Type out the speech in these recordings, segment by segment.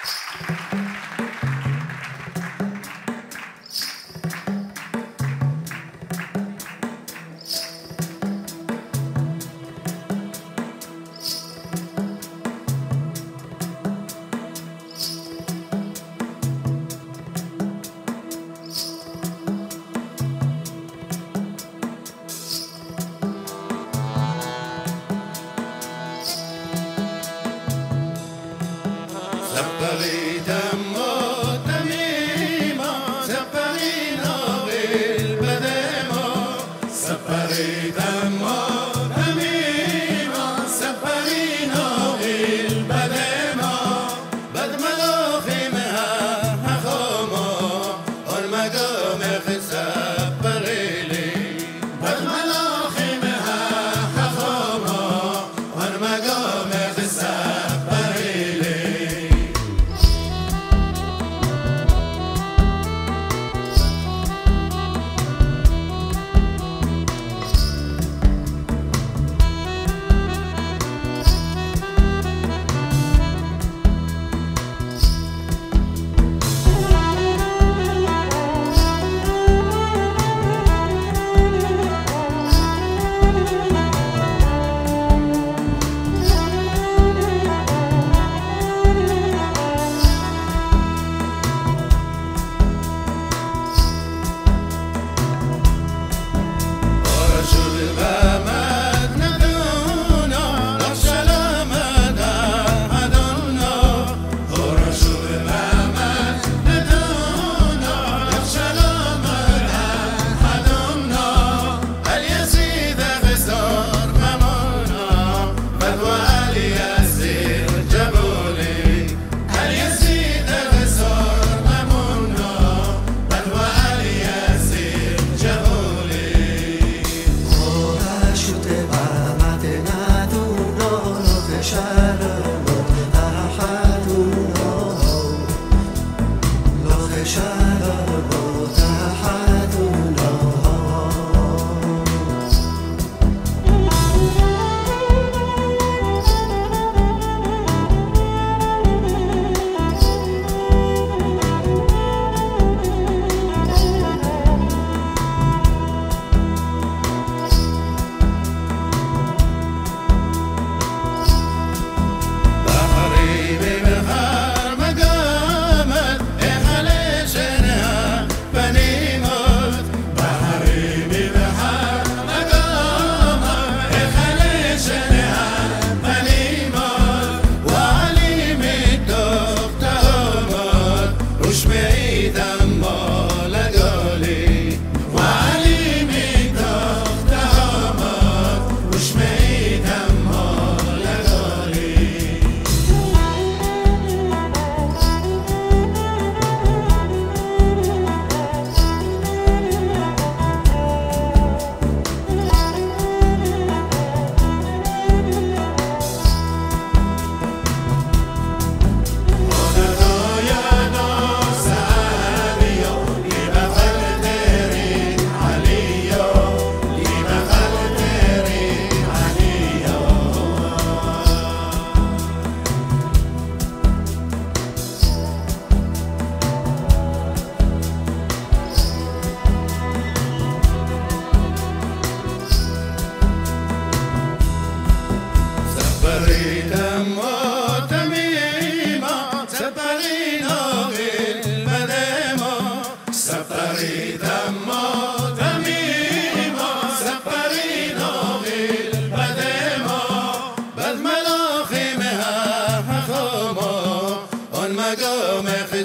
Aplausos say them.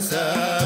myself.